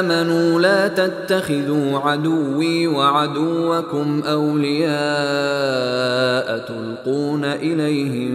آمنوا لا تتخذوا عدوي وعدوكم أولياء تلقون إليهم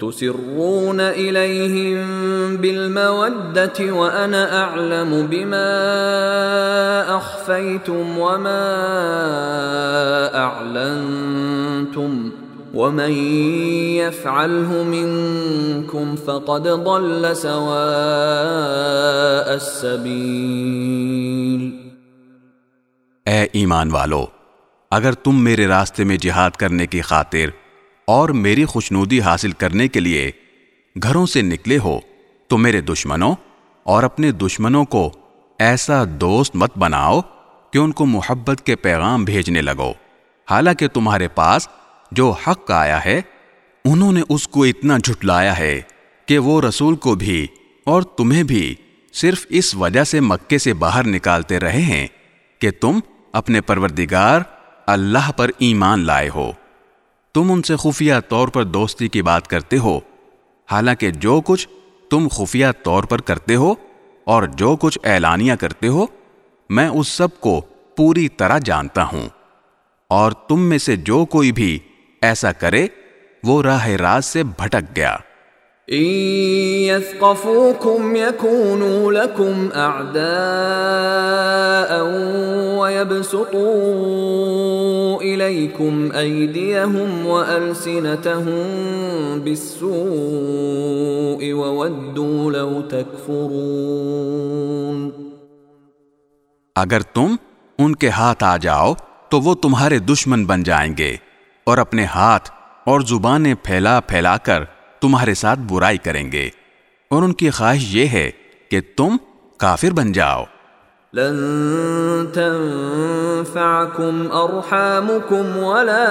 تسرون إليهم بالمودة وأنا أعلم بما أخفيتم وما أعلنتم ومن يفعله منكم فقد ضل سواء السبيل اے ایمان والو، اگر تم میرے راستے میں جہاد کرنے کی خاطر اور میری خوشنودی حاصل کرنے کے لیے گھروں سے نکلے ہو تو میرے دشمنوں اور اپنے دشمنوں کو ایسا دوست مت بناؤ کہ ان کو محبت کے پیغام بھیجنے لگو۔ حالانکہ تمہارے پاس جو حق آیا ہے، انہوں نے اس کو اتنا جھٹلایا ہے کہ وہ رسول کو بھی اور تمہیں بھی صرف اس وجہ سے مکے سے باہر نکالتے رہے ہیں کہ تم اپنے پروردگار اللہ پر ایمان لائے ہو۔ تم ان سے خفیہ طور پر دوستی کی بات کرتے ہو۔ حالانکہ جو کچھ تم خفیہ طور پر کرتے ہو اور جو کچھ اعلانیہ کرتے ہو، میں اس سب کو پوری طرح جانتا ہوں۔ اور تم میں سے جو کوئی بھی ایسا کرے، وہ راہ راز سے بھٹک گیا۔ يثقفوكم يكونوا لكم أعداء ويبسطوا إليكم أيديهم وألسنتهم بالسوء وودوا لو تكفرون اگر تم ان کے ہاتھ آ جاؤ، تو وہ تمہارے دشمن بن جائیں گے اور اپنے ہاتھ اور زبانیں پھیلا پھیلا کر تمہارے ساتھ برائی کریں گے۔ اور ان کی خواہش یہ ہے کہ تم کافر بن جاؤ۔ لن تنفعكم ارحامكم ولا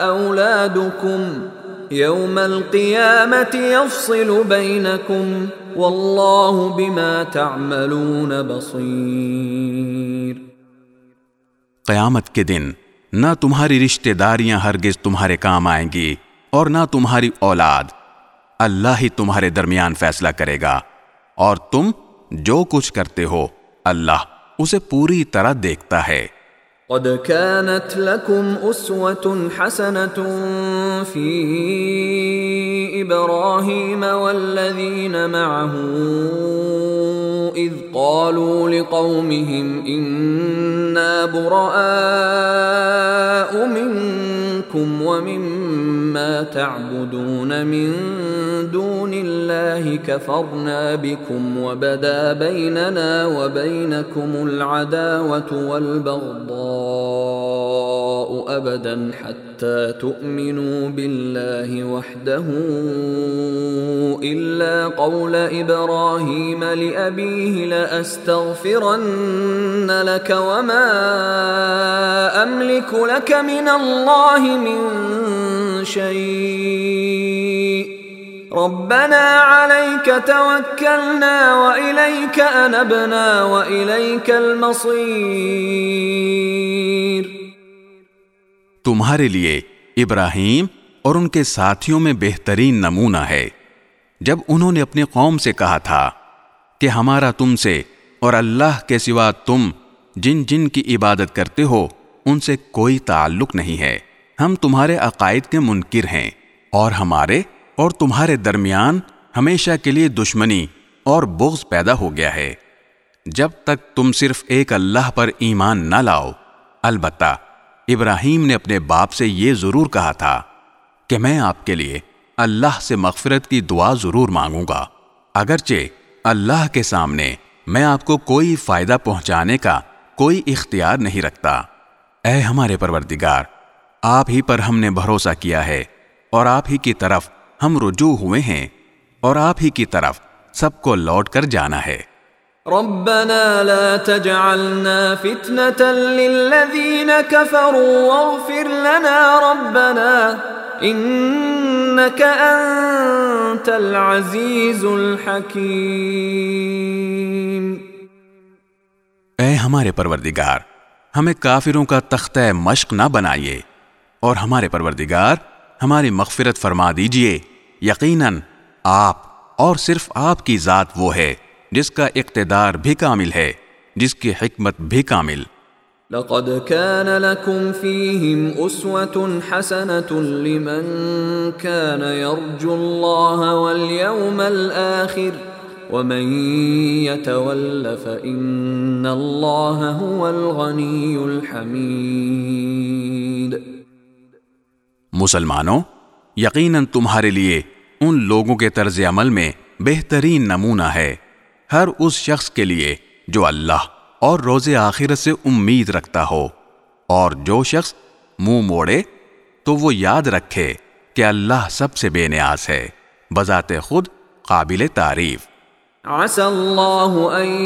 اولادكم يوم القيامه يفصل بينكم والله بما تعملون بصير قیامت کے دن نہ تمہاری رشتہ داریاں ہرگز تمہارے کام آئیں گی۔ اور نہ تمہاری اولاد۔ اللہ ہی تمہارے درمیان فیصلہ کرے گا۔ اور تم جو کچھ کرتے ہو، اللہ اسے پوری طرح دیکھتا ہے۔ قد كانت لكم أسوة حسنة في إبراهيم والذين معه إذ قالوا لقومهم إنا براء منكم ومن ومما تعبدون من دون الله كفرنا بكم وبدا بيننا وبينكم العداوة والبغضاء أبدا حتى تؤمنوا بالله وحده إلا قول إبراهيم لأبيه لأستغفرن لك وما أملك لك من الله من شيء ربنا عليك توكلنا وإليك أنبنا وإليك المصير. تمہارے لیے ابراہیم اور ان کے ساتھیوں میں بہترین نمونہ ہے۔ جب انہوں نے اپنی قوم سے کہا تھا کہ ہمارا تم سے اور اللہ کے سوا تم جن جن کی عبادت کرتے ہو، ان سے کوئی تعلق نہیں ہے۔ ہم تمہارے عقائد کے منکر ہیں اور ہمارے اور تمہارے درمیان ہمیشہ کے لیے دشمنی اور بغض پیدا ہو گیا ہے۔ جب تک تم صرف ایک اللہ پر ایمان نہ لاؤ، البتہ ابراہیم نے اپنے باپ سے یہ ضرور کہا تھا کہ میں آپ کے لیے اللہ سے مغفرت کی دعا ضرور مانگوں گا۔ اگرچہ اللہ کے سامنے میں آپ کو کوئی فائدہ پہنچانے کا کوئی اختیار نہیں رکھتا۔ اے ہمارے پروردگار، آپ ہی پر ہم نے بھروسہ کیا ہے اور آپ ہی کی طرف ہم رجوع ہوئے ہیں اور آپ ہی کی طرف سب کو لوٹ کر جانا ہے۔ ربنا لا تجعلنا فتنة للذين كفروا واغفر لنا ربنا انك انت العزيز الحكيم اے ہمارے پروردگار ہمیں کافروں کا تختہ مشق نہ بنائیے اور ہمارے پروردگار ہماری مغفرت فرما دیجیے۔ یقیناً آپ اور صرف آپ کی ذات وہ ہے جس کا اقتدار بھی کامل ہے، جس کی حکمت بھی کامل۔ لقد كان لكم فيهم أسوة حسنة لمن كان يرجو الله واليوم الآخر، ومن يتول فإن الله هو الغني الحميد۔ مسلمانوں، یقیناً تمہارے لیے ان لوگوں کے طرز عمل میں بہترین نمونہ ہے۔ ہر اس شخص کے لیے جو اللہ اور روز آخرت سے امید رکھتا ہو۔ اور جو شخص منہ موڑے، تو وہ یاد رکھے کہ اللہ سب سے بے نیاز ہے، بذات خود قابل تعریف۔ عسى الله أن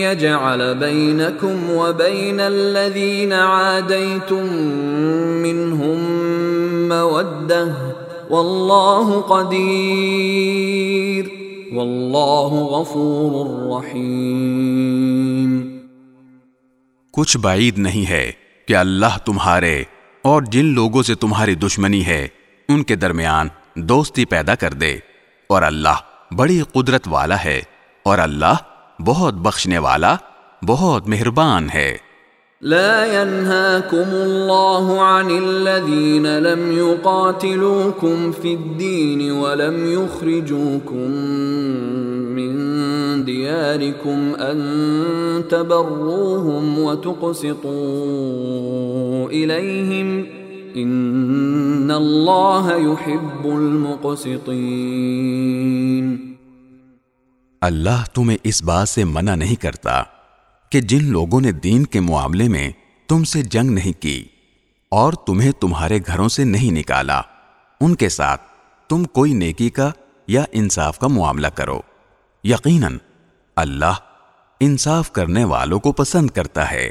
يجعل بينكم وبين الذين عاديتم منهم مودة. والله قدير. والله غفور رحيم. کچھ بعید نہیں ہے کہ اللہ تمہارے اور جن لوگوں سے تمہاری دشمنی ہے، ان کے درمیان دوستی پیدا کر دے۔ اور اللہ بڑی قدرت والا ہے، اور اللہ بہت بخشنے والا، بہت مہربان ہے۔ لا ينهاكم الله عن الذين لم يقاتلوكم في الدين ولم يخرجوكم من دياركم أن تبروهم وتقسطوا إليهم إن الله يحب المقسطين. اللہ تمہیں اس بات سے منع نہیں کرتا کہ جن لوگوں نے دین کے معاملے میں تم سے جنگ نہیں کی اور تمہیں تمہارے گھروں سے نہیں نکالا، ان کے ساتھ تم کوئی نیکی کا یا انصاف کا معاملہ کرو۔ یقیناً اللہ انصاف کرنے والوں کو پسند کرتا ہے۔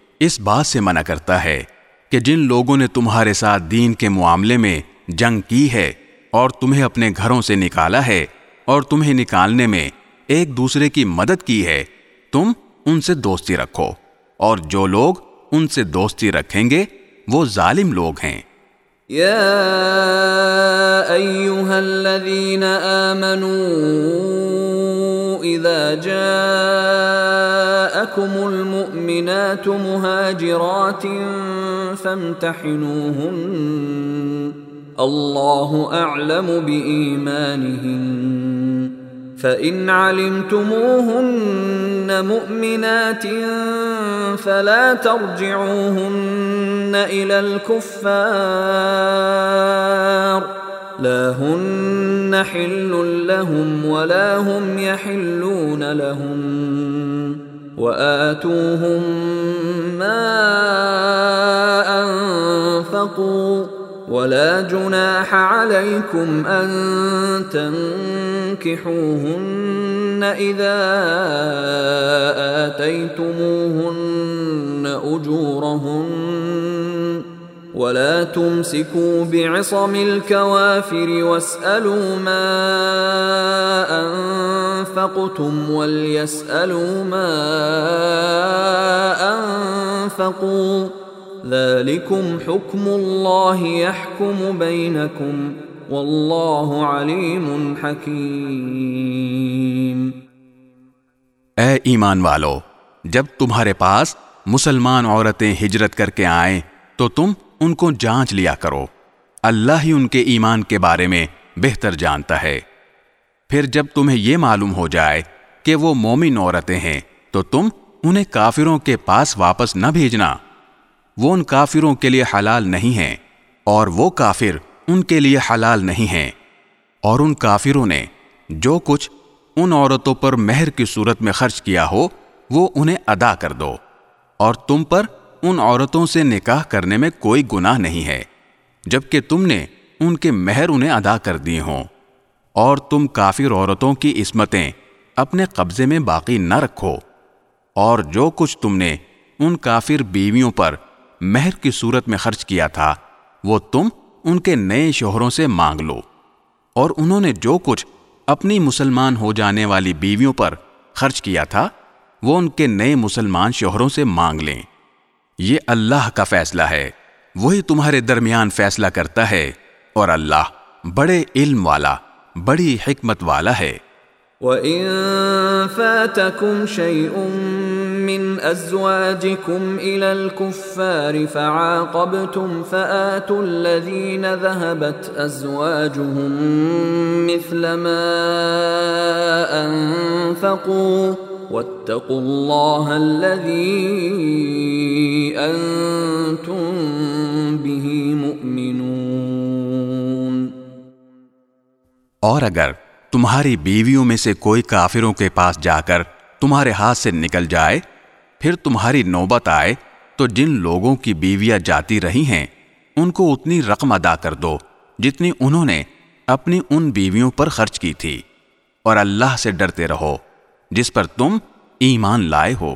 اس بات سے منع کرتا ہے کہ جن لوگوں نے تمہارے ساتھ دین کے معاملے میں جنگ کی ہے اور تمہیں اپنے گھروں سے نکالا ہے اور تمہیں نکالنے میں ایک دوسرے کی مدد کی ہے، تم ان سے دوستی رکھو۔ اور جو لوگ ان سے دوستی رکھیں گے، وہ ظالم لوگ ہیں۔ يا ايها الذين امنوا اذا جاءكم المؤمنات مهاجرات فامتحنوهن الله اعلم بايمانهن فان علمتموهن مؤمنات فلا ترجعوهن الى الكفار لا هن حل لهم ولا هم يحلون لهم وآتوهم ما أنفقوا ولا جناح عليكم أن تنكحوهن إذا آتيتموهن أجورهن. ولا تمسكوا بعصم الكوافر واسالوا ما انفقتم وليسالوا ما انفقوا ذلكم حكم الله يحكم بينكم والله عليم حكيم اے ایمان والو، جب تمہارے پاس مسلمان عورتیں ہجرت کر کے آئیں تو تم ان کو جانچ لیا کرو۔ اللہ ہی ان کے ایمان کے بارے میں بہتر جانتا ہے۔ پھر جب تمہیں یہ معلوم ہو جائے کہ وہ مومن عورتیں ہیں، تو تم انہیں کافروں کے پاس واپس نہ بھیجنا۔ وہ ان کافروں کے لیے حلال نہیں ہیں، اور وہ کافر ان کے لیے حلال نہیں ہیں۔ اور ان کافروں نے جو کچھ ان عورتوں پر مہر کی صورت میں خرچ کیا ہو، وہ انہیں ادا کر دو۔ اور تم پر ان عورتوں سے نکاح کرنے میں کوئی گناہ نہیں ہے، جبکہ تم نے ان کے مہر انہیں ادا کر دیے ہوں۔ اور تم کافر عورتوں کی عصمتیں اپنے قبضے میں باقی نہ رکھو۔ اور جو کچھ تم نے ان کافر بیویوں پر مہر کی صورت میں خرچ کیا تھا، وہ تم ان کے نئے شوہروں سے مانگ لو۔ اور انہوں نے جو کچھ اپنی مسلمان ہو جانے والی بیویوں پر خرچ کیا تھا، وہ ان کے نئے مسلمان شوہروں سے مانگ لیں۔ یہ اللہ کا فیصلہ ہے۔ وہی تمہارے درمیان فیصلہ کرتا ہے۔ اور اللہ بڑے علم والا، بڑی حکمت والا ہے۔ وَإِن فَاتَكُمْ شَيْءٌ مِّنْ أَزْوَاجِكُمْ إِلَى الْكُفَّارِ فَعَاقَبْتُمْ فَآتُوا الَّذِينَ ذَهَبَتْ أَزْوَاجُهُمْ مِثْلَ مَا أَنفَقُوا وَاتَّقُوا اللَّهَ الَّذِي اور اگر تمہاری بیویوں میں سے کوئی کافروں کے پاس جا کر تمہارے ہاتھ سے نکل جائے، پھر تمہاری نوبت آئے تو جن لوگوں کی بیویاں جاتی رہی ہیں، ان کو اتنی رقم ادا کر دو جتنی انہوں نے اپنی ان بیویوں پر خرچ کی تھی۔ اور اللہ سے ڈرتے رہو، جس پر تم ایمان لائے ہو۔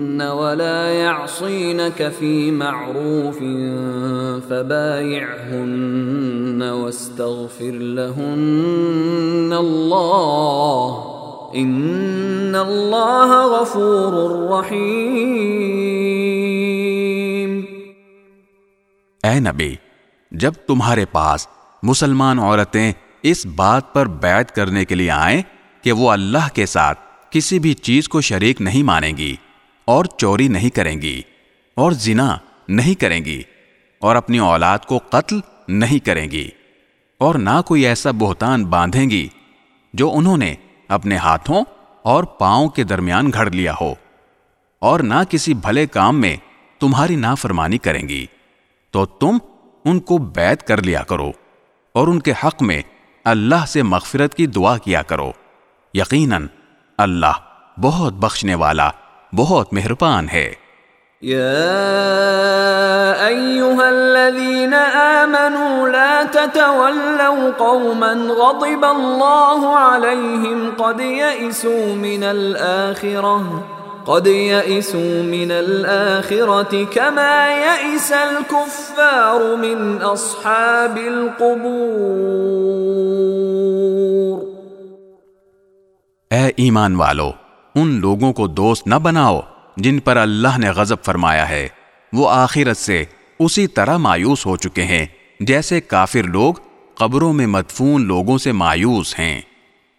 ولا يعصينك في معروف فبايعهن واستغفر لهن الله ان اللہ غفور رحیم اے نبی، جب تمہارے پاس مسلمان عورتیں اس بات پر بیعت کرنے کے لیے آئیں کہ وہ اللہ کے ساتھ کسی بھی چیز کو شریک نہیں مانیں گی اور چوری نہیں کریں گی اور زنا نہیں کریں گی اور اپنی اولاد کو قتل نہیں کریں گی اور نہ کوئی ایسا بہتان باندھیں گی جو انہوں نے اپنے ہاتھوں اور پاؤں کے درمیان گھڑ لیا ہو اور نہ کسی بھلے کام میں تمہاری نافرمانی کریں گی تو تم ان کو بیت کر لیا کرو اور ان کے حق میں اللہ سے مغفرت کی دعا کیا کرو یقیناً اللہ بہت بخشنے والا بہت مہربان ہے۔ يا أيها الذين آمنوا لا تتولوا قوما غضب الله عليهم قد يئسوا من الآخرة قد يئسوا من الآخرة كما يئس الكفار من أصحاب القبور۔ اے ایمان والو ان لوگوں کو دوست نہ بناؤ جن پر اللہ نے غضب فرمایا ہے۔ وہ آخرت سے اسی طرح مایوس ہو چکے ہیں جیسے کافر لوگ قبروں میں مدفون لوگوں سے مایوس ہیں۔